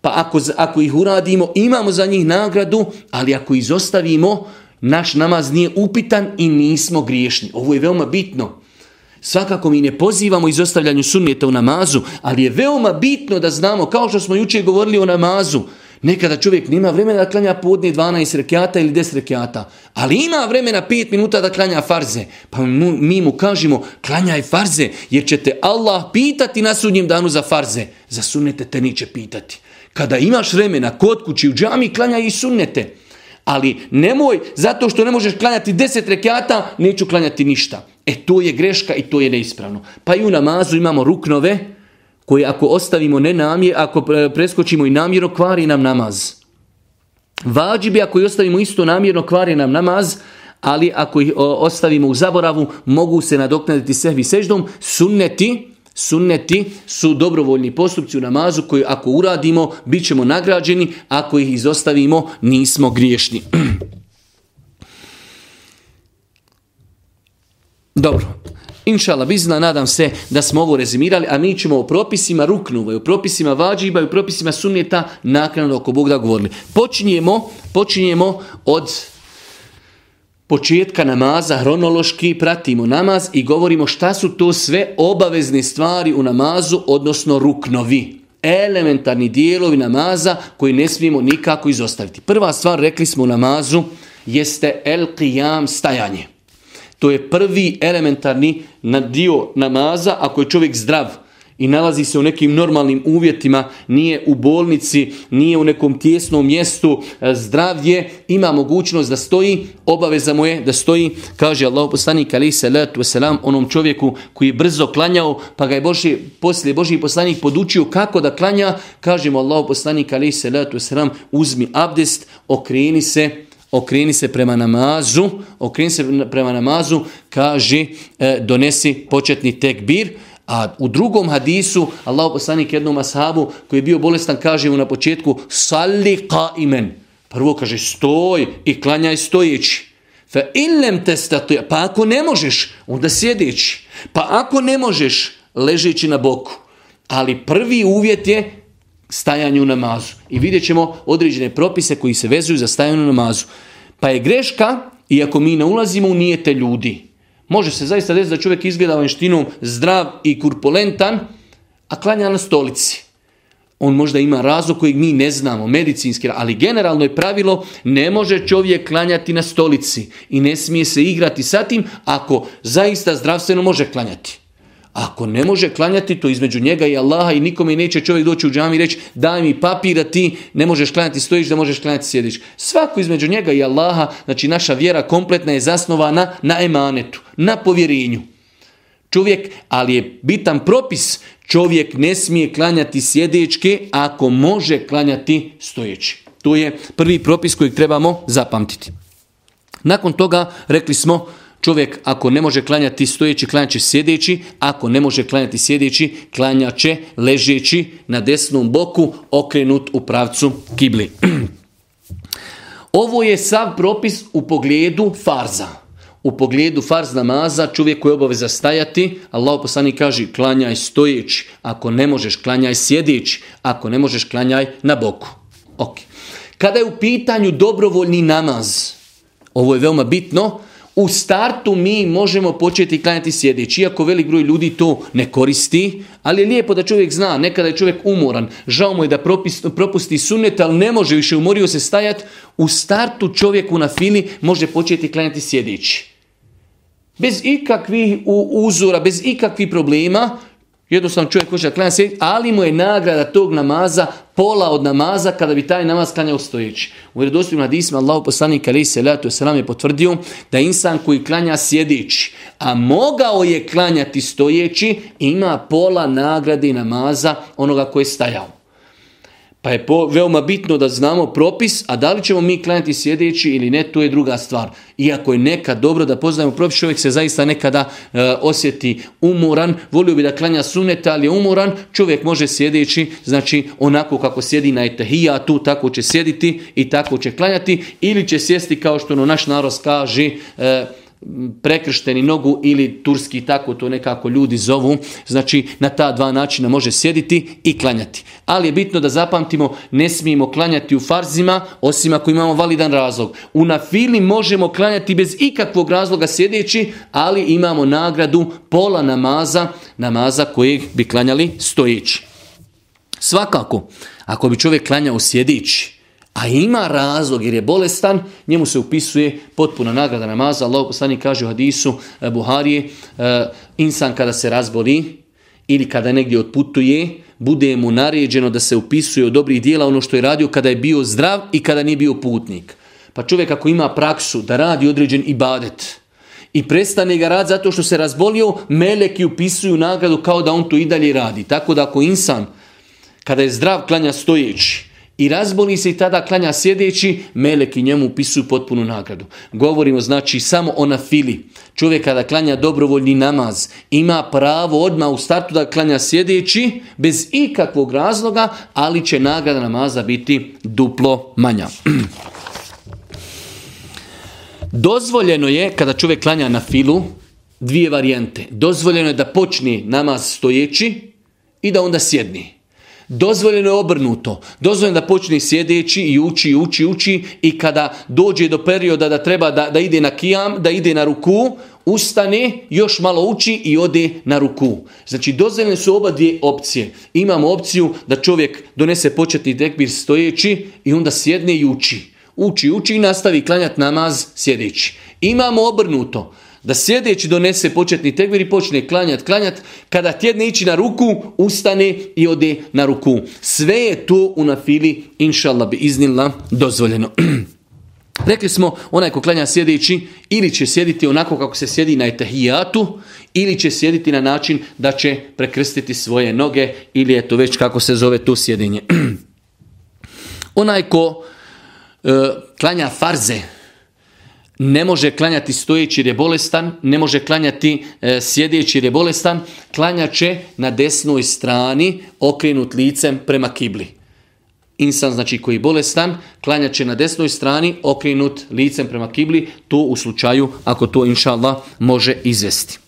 pa ako, ako ih uradimo, imamo za njih nagradu, ali ako izostavimo, naš namaz nije upitan i nismo griješni. Ovo je veoma bitno. Svakako mi ne pozivamo izostavljanju sunneta u namazu, ali je veoma bitno da znamo, kao što smo jučer govorili o namazu, Nekada čovjek nema vremena da klanja podne 12 rekiata ili 10 rekiata, ali ima vremena 5 minuta da klanja farze. Pa mi mu kažemo klanjaj farze jer će te Allah pitati na sudnjem danu za farze. Za sunnete te neće pitati. Kada imaš vremena kod kući u džami klanjaj i sunnete. Ali nemoj, zato što ne možeš klanjati 10 rekiata, neću klanjati ništa. E to je greška i to je neispravno. Pa i u namazu imamo ruknove, koje ako ostavimo ne namjer, ako preskočimo i namjerno, kvari nam namaz. Vađi bi ako i ostavimo isto namjerno, kvari nam namaz, ali ako ih ostavimo u zaboravu, mogu se nadoknaditi sehvi seždom. Sunneti, Sunneti su dobrovoljni postupci u namazu koji ako uradimo, bit ćemo nagrađeni, ako ih izostavimo, nismo griješni. Dobro, Inšala bizna, nadam se da smo ovo rezimirali, a mi ćemo o propisima ruknuva, o propisima vađiba i o propisima sunnjeta naknadno oko Bog da govorili. Počinjemo, počinjemo od početka namaza, hronološki pratimo namaz i govorimo šta su to sve obavezne stvari u namazu, odnosno ruknovi. Elementarni dijelovi namaza koji ne smijemo nikako izostaviti. Prva stvar, rekli smo u namazu, jeste el qiyam, stajanje. To je prvi elementarni dio namaza ako je čovjek zdrav i nalazi se u nekim normalnim uvjetima, nije u bolnici, nije u nekom tjesnom mjestu, e, zdrav je, ima mogućnost da stoji, obaveza mu je da stoji, kaže Allah poslanik ali se letu selam onom čovjeku koji je brzo klanjao, pa ga je Boži, poslije Boži poslanik podučio kako da klanja, kaže mu Allah poslanik ali se letu selam uzmi abdest, okreni se, okreni se prema namazu, okreni se prema namazu, kaže e, donesi početni tekbir, a u drugom hadisu Allah poslanik jednom ashabu koji je bio bolestan kaže mu na početku salli qaimen. Prvo kaže stoj i klanjaj stojeći. Fa illem testati, pa ako ne možeš, onda sjedeći. Pa ako ne možeš, ležeći na boku. Ali prvi uvjet je stajanju u namazu. I vidjet ćemo određene propise koji se vezuju za stajanje u namazu. Pa je greška, iako mi ne ulazimo u nijete ljudi. Može se zaista desiti da čovjek izgleda vanštinom zdrav i kurpulentan, a klanja na stolici. On možda ima razlog kojeg mi ne znamo, medicinski, ali generalno je pravilo ne može čovjek klanjati na stolici i ne smije se igrati sa tim ako zaista zdravstveno može klanjati. Ako ne može klanjati, to između njega i Allaha i nikome neće čovjek doći u džami i reći daj mi papir da ti ne možeš klanjati stojiš, da možeš klanjati sjediš. Svako između njega i Allaha, znači naša vjera kompletna je zasnovana na emanetu, na povjerenju. Čovjek, ali je bitan propis, čovjek ne smije klanjati sjedečke ako može klanjati stojeći. To je prvi propis kojeg trebamo zapamtiti. Nakon toga rekli smo Čovjek ako ne može klanjati stojeći, klanjat će sjedeći, ako ne može klanjati sjedeći, klanjat će ležeći na desnom boku, okrenut u pravcu kibli. Ovo je sav propis u pogledu farza. U pogledu farz namaza čovjek koji je obaveza stajati, Allah poslani kaže klanjaj stojeći, ako ne možeš klanjaj sjedeći, ako ne možeš klanjaj na boku. Ok. Kada je u pitanju dobrovoljni namaz, ovo je veoma bitno, u startu mi možemo početi klanjati sjedeći, iako velik broj ljudi to ne koristi, ali je lijepo da čovjek zna, nekada je čovjek umoran, žao mu je da propusti sunet, ali ne može više, umorio se stajati, u startu čovjeku na fili može početi klanjati sjedeći. Bez ikakvih uzora, bez ikakvih problema, Jednostavno čovjek hoće da klanja sjediti, ali mu je nagrada tog namaza pola od namaza kada bi taj namaz klanjao stojeći. U vjerodostojnim hadisima Allah poslanik ali se letu selam je potvrdio da insan koji klanja sjedeći, a mogao je klanjati stojeći, ima pola nagrade namaza onoga koji je stajao. Pa je po, veoma bitno da znamo propis, a da li ćemo mi klanjati sjedeći ili ne, to je druga stvar. Iako je nekad dobro da poznajemo propis, čovjek se zaista nekada e, osjeti umoran, volio bi da klanja suneta, ali je umoran, čovjek može sjedeći, znači onako kako sjedi na etahijatu, tako će sjediti i tako će klanjati, ili će sjesti kao što ono naš narod kaže, e, prekršteni nogu ili turski, tako to nekako ljudi zovu. Znači, na ta dva načina može sjediti i klanjati. Ali je bitno da zapamtimo, ne smijemo klanjati u farzima, osim ako imamo validan razlog. U nafili možemo klanjati bez ikakvog razloga sjedeći, ali imamo nagradu pola namaza, namaza kojeg bi klanjali stojeći. Svakako, ako bi čovjek klanjao sjedeći, a ima razlog jer je bolestan, njemu se upisuje potpuna nagrada namaza. Allah poslanik kaže u hadisu e, Buharije, e, insan kada se razboli ili kada negdje otputuje, bude mu naređeno da se upisuje od dobrih dijela ono što je radio kada je bio zdrav i kada nije bio putnik. Pa čovjek ako ima praksu da radi određen ibadet i prestane ga rad zato što se razbolio, meleki upisuju nagradu kao da on to i dalje radi. Tako da ako insan kada je zdrav klanja stojeći, i razboli se i tada klanja sjedeći, meleki njemu upisuju potpunu nagradu. Govorimo znači samo o nafili. Čovjek kada klanja dobrovoljni namaz ima pravo odmah u startu da klanja sjedeći bez ikakvog razloga, ali će nagrada namaza biti duplo manja. Dozvoljeno je kada čovjek klanja na filu dvije varijante. Dozvoljeno je da počne namaz stojeći i da onda sjedni. Dozvoljeno je obrnuto. Dozvoljeno da počne sjedeći i uči, uči, uči i kada dođe do perioda da treba da, da ide na kijam, da ide na ruku, ustane, još malo uči i ode na ruku. Znači dozvoljene su oba dvije opcije. Imamo opciju da čovjek donese početni tekbir stojeći i onda sjedne i uči. Uči, uči i nastavi klanjati namaz sjedeći. Imamo obrnuto da sjedeći donese početni tekbir i počne klanjat, klanjat, kada tjedne ići na ruku, ustane i ode na ruku. Sve je to u nafili, inša bi iznila, dozvoljeno. Rekli smo, onaj ko klanja sjedeći, ili će sjediti onako kako se sjedi na etahijatu, ili će sjediti na način da će prekrstiti svoje noge, ili je to već kako se zove to sjedinje. onaj ko e, klanja farze, ne može klanjati stojeći jer je bolestan, ne može klanjati e, sjedeći jer je bolestan, klanja će na desnoj strani okrenut licem prema kibli. Insan znači koji je bolestan, klanja će na desnoj strani okrenut licem prema kibli, to u slučaju ako to inša može izvesti.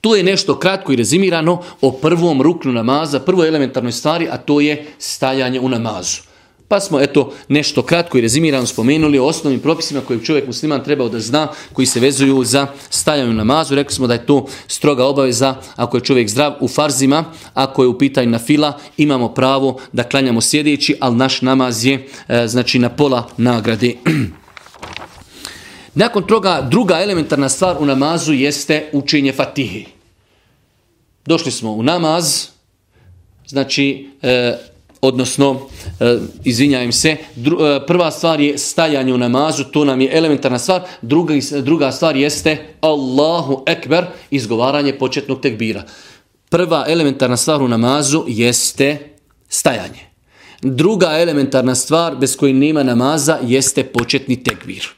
To je nešto kratko i rezimirano o prvom ruknu namaza, prvoj elementarnoj stvari, a to je stajanje u namazu. Pa smo eto nešto kratko i rezimirano spomenuli o osnovnim propisima koje čovjek musliman trebao da zna, koji se vezuju za stajanje namazu. Rekli smo da je to stroga obaveza ako je čovjek zdrav u farzima, ako je u pitanju na fila, imamo pravo da klanjamo sjedeći, ali naš namaz je e, znači na pola nagrade. Nakon toga druga elementarna stvar u namazu jeste učenje fatihi. Došli smo u namaz, znači e, odnosno, e, izvinjavam se, e, prva stvar je stajanje u namazu, to nam je elementarna stvar, druga, druga stvar jeste Allahu Ekber, izgovaranje početnog tekbira. Prva elementarna stvar u namazu jeste stajanje. Druga elementarna stvar bez koje nema namaza jeste početni tekbir.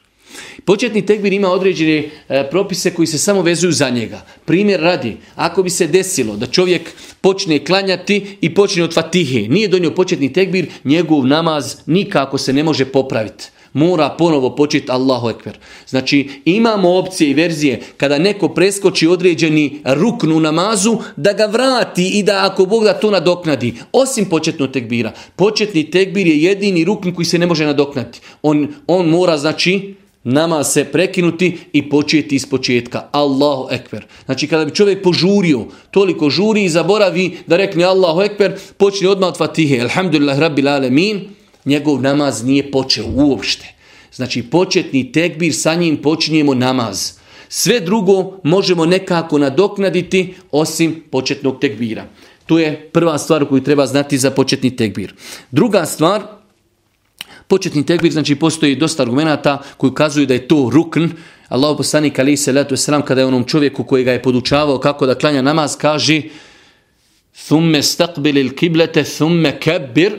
Početni tekbir ima određene e, propise koji se samo vezuju za njega. Primjer radi, ako bi se desilo da čovjek počne klanjati i počne od fatihe, nije donio početni tekbir, njegov namaz nikako se ne može popraviti. Mora ponovo početi Allahu Ekber. Znači imamo opcije i verzije kada neko preskoči određeni ruknu namazu da ga vrati i da ako Bog da to nadoknadi. Osim početnog tekbira. Početni tekbir je jedini rukn koji se ne može nadoknati. On, on mora znači nama se prekinuti i početi iz početka. Allahu ekber. Znači kada bi čovjek požurio, toliko žuri i zaboravi da rekne Allahu ekber, počne odmah od fatihe. Alhamdulillah rabbil alemin. Njegov namaz nije počeo uopšte. Znači početni tekbir, sa njim počinjemo namaz. Sve drugo možemo nekako nadoknaditi osim početnog tekbira. To je prva stvar koju treba znati za početni tekbir. Druga stvar, Početni tekbir, znači postoji dosta argumenata koji ukazuju da je to rukn. Allah poslanik ali se letu sram kada je onom čovjeku koji ga je podučavao kako da klanja namaz kaže thumme stakbilil kiblete thumme kebir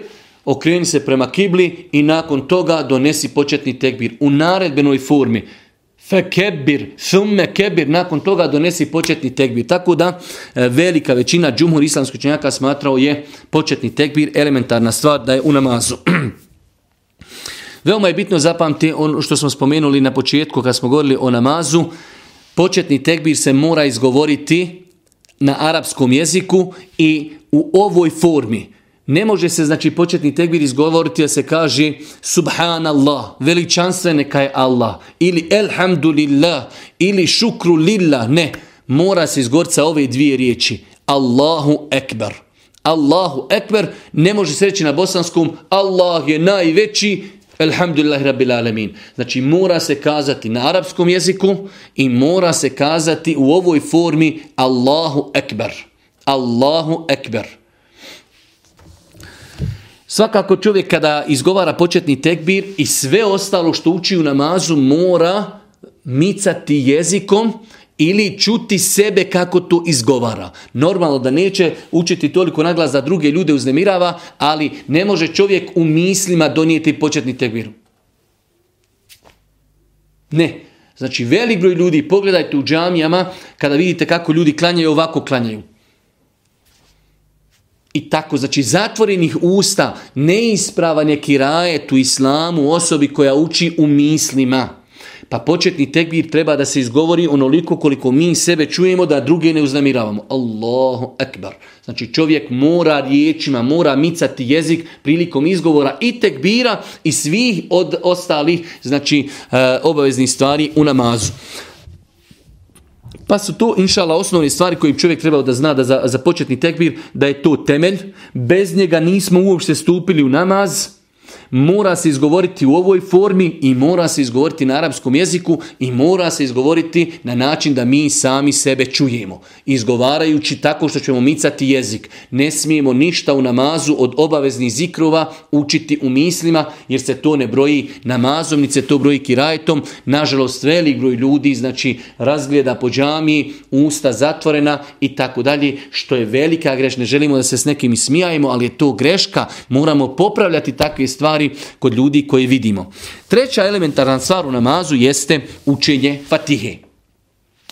okreni se prema kibli i nakon toga donesi početni tekbir u naredbenoj formi. Fekebir, thumme kebir, nakon toga donesi početni tekbir. Tako da e, velika većina džumhur islamskog činjaka smatrao je početni tekbir elementarna stvar da je u namazu. Veoma je bitno zapamti ono što smo spomenuli na početku kad smo govorili o namazu. Početni tekbir se mora izgovoriti na arapskom jeziku i u ovoj formi. Ne može se znači početni tekbir izgovoriti da se kaže subhanallah, veličanstven neka je Allah ili elhamdulillah ili šukru lillah. Ne, mora se izgovoriti ove dvije riječi. Allahu ekber. Allahu ekber ne može se reći na bosanskom Allah je najveći Elhamdulillahi rabbil alemin. Znači mora se kazati na arapskom jeziku i mora se kazati u ovoj formi Allahu ekber. Allahu ekber. Svakako čovjek kada izgovara početni tekbir i sve ostalo što uči u namazu mora micati jezikom ili čuti sebe kako to izgovara. Normalno da neće učiti toliko naglas da druge ljude uznemirava, ali ne može čovjek u mislima donijeti početni tekbir. Ne. Znači velik broj ljudi, pogledajte u džamijama, kada vidite kako ljudi klanjaju, ovako klanjaju. I tako, znači zatvorenih usta, neispravan je kirajet u islamu osobi koja uči u mislima. Pa početni tekbir treba da se izgovori onoliko koliko mi sebe čujemo da druge ne uznamiravamo. Allahu akbar. Znači čovjek mora riječima, mora micati jezik prilikom izgovora i tekbira i svih od ostalih znači e, obaveznih stvari u namazu. Pa su to, inšala, osnovne stvari koje čovjek trebao da zna da za, za početni tekbir, da je to temelj. Bez njega nismo uopšte stupili u namaz mora se izgovoriti u ovoj formi i mora se izgovoriti na arapskom jeziku i mora se izgovoriti na način da mi sami sebe čujemo. Izgovarajući tako što ćemo micati jezik. Ne smijemo ništa u namazu od obaveznih zikrova učiti u mislima jer se to ne broji namazom, se to broji kirajetom. Nažalost, velik broj ljudi znači razgleda po džamiji, usta zatvorena i tako dalje, što je velika greš. Ne želimo da se s nekim smijajemo, ali je to greška. Moramo popravljati takve stvari kod ljudi koje vidimo. Treća elementarna stvar u namazu jeste učenje fatihe.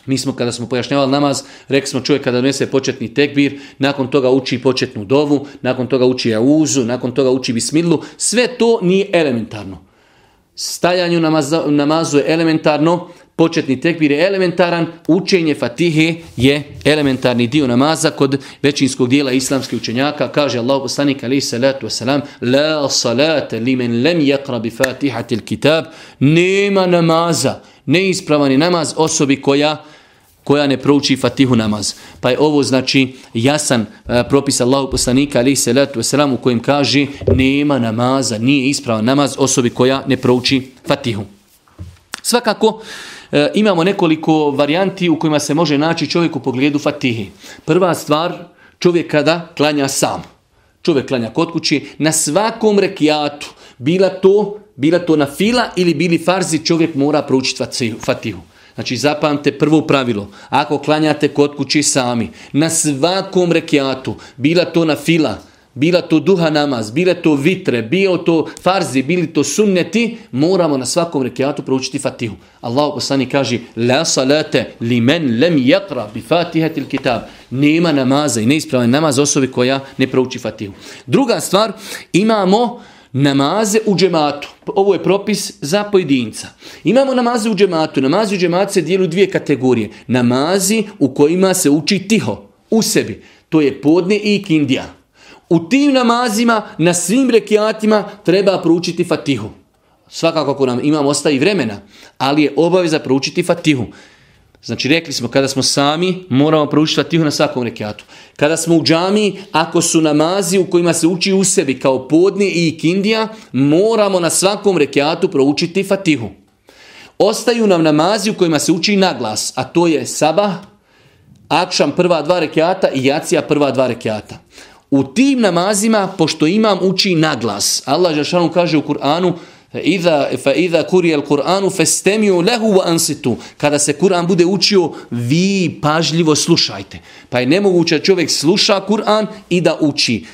Mi smo kada smo pojašnjavali namaz, rekli smo čovjek kada donese početni tekbir, nakon toga uči početnu dovu, nakon toga uči auzu, nakon toga uči bismilu, sve to nije elementarno. Stajanje u namazu je elementarno, početni tekbir je elementaran, učenje fatihe je elementarni dio namaza kod većinskog dijela islamskih učenjaka. Kaže Allah poslanik alaihi salatu wasalam, la salate li men lem yakra bi fatihatil kitab, nema namaza, neispravan je namaz osobi koja koja ne prouči fatihu namaz. Pa je ovo znači jasan uh, propis Allahu poslanika alaihi salatu wasalam u kojem kaže nema namaza, nije ispravan namaz osobi koja ne prouči fatihu. Svakako, E, imamo nekoliko varijanti u kojima se može naći čovjek u pogledu fatihi. Prva stvar, čovjek kada klanja sam. Čovjek klanja kod kući, na svakom rekiatu, bila to, bila to na fila ili bili farzi, čovjek mora proučiti fatihu. Znači zapamte prvo pravilo, ako klanjate kod kući sami, na svakom rekiatu, bila to na fila, bila to duha namaz, bile to vitre, bio to farzi, bili to sunneti, moramo na svakom rekiatu proučiti fatihu. Allah poslani kaže, la salate li men lem yakra bi fatihatil kitab. Nema namaza i neispravan namaz osobi koja ne prouči fatihu. Druga stvar, imamo namaze u džematu. Ovo je propis za pojedinca. Imamo namaze u džematu. Namazi u džematu se dijelu dvije kategorije. Namazi u kojima se uči tiho, u sebi. To je podne i kindija. U tim namazima, na svim rekiatima treba proučiti fatihu. Svakako ako nam imam ostavi vremena, ali je obaveza proučiti fatihu. Znači rekli smo kada smo sami moramo proučiti fatihu na svakom rekiatu. Kada smo u džami, ako su namazi u kojima se uči u sebi kao podni i kindija, moramo na svakom rekiatu proučiti fatihu. Ostaju nam namazi u kojima se uči naglas, a to je sabah, akšam prva dva rekiata i jacija prva dva rekiata. U tim namazima, pošto imam uči naglas, Allah Žešanu kaže u Kur'anu, fa iza kurija al-Qur'anu fastami'u lahu wa ansitu. Kada se Kur'an bude učio, vi pažljivo slušajte. Pa je nemoguće čovjek sluša Kur'an i da uči.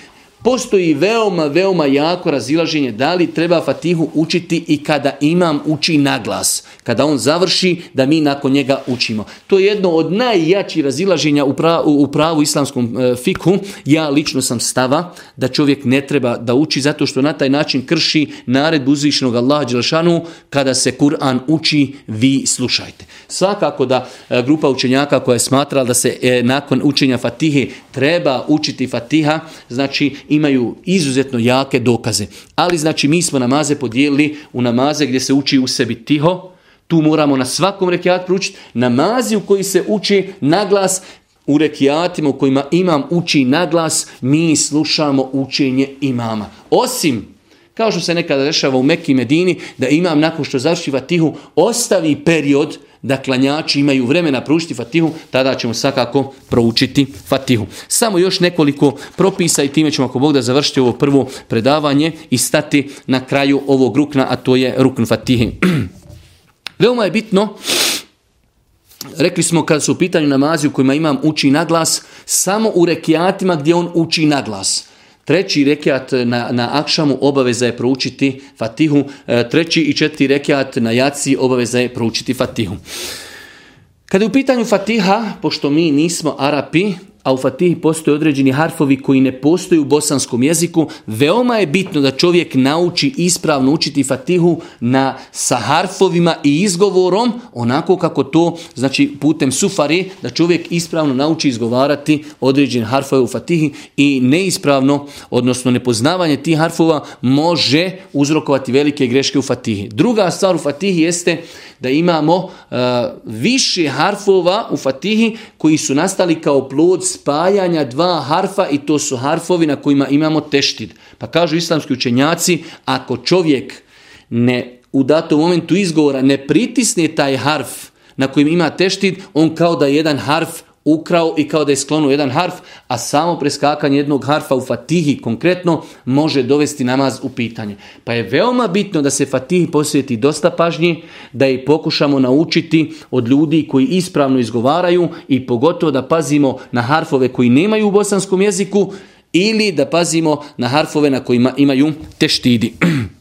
Postoji veoma, veoma jako razilaženje da li treba Fatihu učiti i kada imam uči na glas. Kada on završi, da mi nakon njega učimo. To je jedno od najjačih razilaženja u pravu, u pravu islamskom e, fiku. Ja lično sam stava da čovjek ne treba da uči zato što na taj način krši naredbu uzvišenog Allaha Đelšanu kada se Kur'an uči, vi slušajte. Svakako da e, grupa učenjaka koja je smatrala da se e, nakon učenja Fatihe treba učiti Fatiha, znači imaju izuzetno jake dokaze. Ali znači mi smo namaze podijelili u namaze gdje se uči u sebi tiho, tu moramo na svakom rekiatu proučiti. Namazi u koji se uči naglas, u rekiatima u kojima imam uči naglas, mi slušamo učenje imama. Osim, kao što se nekada dešava u Mekki Medini, da imam nakon što završi tihu, ostavi period da klanjači imaju vremena proučiti fatihu, tada ćemo svakako proučiti fatihu. Samo još nekoliko propisa i time ćemo ako Bog da završiti ovo prvo predavanje i stati na kraju ovog rukna, a to je rukn fatihi. Veoma je bitno rekli smo kad su u pitanju namazi u kojima imam uči naglas, samo u rekijatima gdje on uči naglas. Treći rekiat na, na akšamu obaveza je proučiti fatihu. E, treći i četiri rekiat na jaci obaveza je proučiti fatihu. Kada je u pitanju fatiha, pošto mi nismo Arapi, a u Fatihi postoje određeni harfovi koji ne postoji u bosanskom jeziku, veoma je bitno da čovjek nauči ispravno učiti Fatihu na, sa harfovima i izgovorom, onako kako to, znači putem sufari, da čovjek ispravno nauči izgovarati određene harfove u Fatihi i neispravno, odnosno nepoznavanje tih harfova može uzrokovati velike greške u Fatihi. Druga stvar u Fatihi jeste da imamo uh, više harfova u Fatihi koji su nastali kao plod spajanja dva harfa i to su harfovi na kojima imamo teštid. Pa kažu islamski učenjaci, ako čovjek ne u datom momentu izgovora ne pritisne taj harf na kojem ima teštid, on kao da jedan harf ukrao i kao da je sklonuo jedan harf, a samo preskakanje jednog harfa u fatihi konkretno može dovesti namaz u pitanje. Pa je veoma bitno da se fatihi posvijeti dosta pažnje, da je pokušamo naučiti od ljudi koji ispravno izgovaraju i pogotovo da pazimo na harfove koji nemaju u bosanskom jeziku ili da pazimo na harfove na kojima imaju teštidi.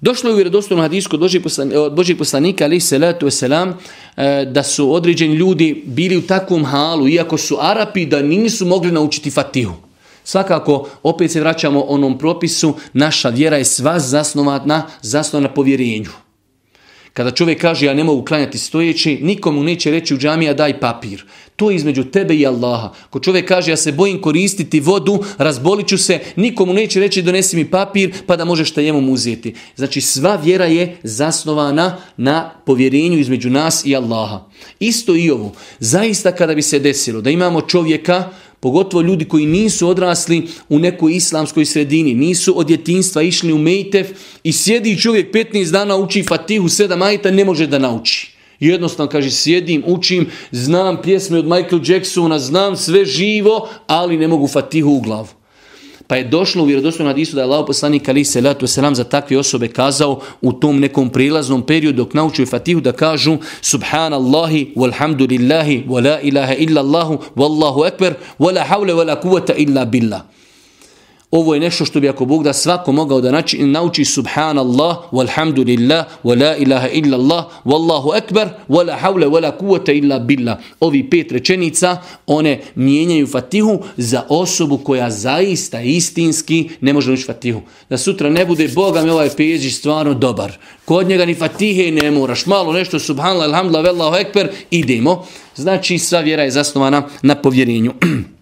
Došlo je u vjerodostojnom hadisku od Božih poslanika, ali salatu wasalam, e, da su određeni ljudi bili u takvom halu, iako su Arapi, da nisu mogli naučiti fatihu. Svakako, opet se vraćamo onom propisu, naša vjera je sva zasnovana, zasnovana na povjerenju. Kada čovjek kaže ja ne mogu klanjati stojeći, nikomu neće reći u džamija daj papir. To je između tebe i Allaha. Ko čovjek kaže ja se bojim koristiti vodu, razbolit ću se, nikomu neće reći donesi mi papir pa da možeš tajemom uzeti. Znači sva vjera je zasnovana na povjerenju između nas i Allaha. Isto i ovo. Zaista kada bi se desilo da imamo čovjeka pogotovo ljudi koji nisu odrasli u nekoj islamskoj sredini, nisu od djetinstva išli u Mejtef i sjedi čovjek 15 dana uči Fatihu 7 ajta, ne može da nauči. Jednostavno kaže sjedim, učim, znam pjesme od Michael Jacksona, znam sve živo, ali ne mogu Fatihu u glavu. Pa je došlo u vjerodostojnom hadisu da je Allah poslanik ali se letu selam za takve osobe kazao u tom nekom prilaznom periodu dok naučuju Fatihu da kažu subhanallahi walhamdulillahi wa la ilaha illa Allahu wallahu akbar wa la hawla wa la quwwata illa billah. Ovo je nešto što bi ako Bog da svako mogao da nauči, nauči subhanallah, walhamdulillah, wa la ilaha illa Allah, wallahu akbar, wa la hawla wa la kuvata illa billah. Ovi pet rečenica, one mijenjaju fatihu za osobu koja zaista istinski ne može naučiti fatihu. Da sutra ne bude Boga mi ovaj peđi stvarno dobar. Kod njega ni fatihe ne moraš. Malo nešto subhanallah, alhamdulillah, wallahu akbar, idemo. Znači sva vjera je zasnovana na povjerenju.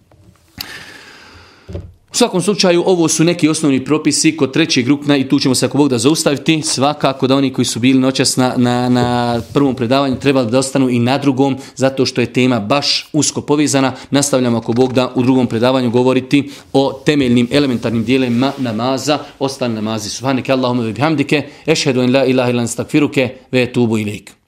U svakom slučaju ovo su neki osnovni propisi kod trećeg rukna i tu ćemo se ako Bog da zaustaviti. Svakako da oni koji su bili noćas na, na, na prvom predavanju trebali da ostanu i na drugom zato što je tema baš usko povezana. Nastavljamo ako Bog da u drugom predavanju govoriti o temeljnim elementarnim dijelima namaza, ostali namazi. Subhanike Allahumma bihamdike, ešhedu in la ilaha ilan stakfiruke, ve tubu ilik.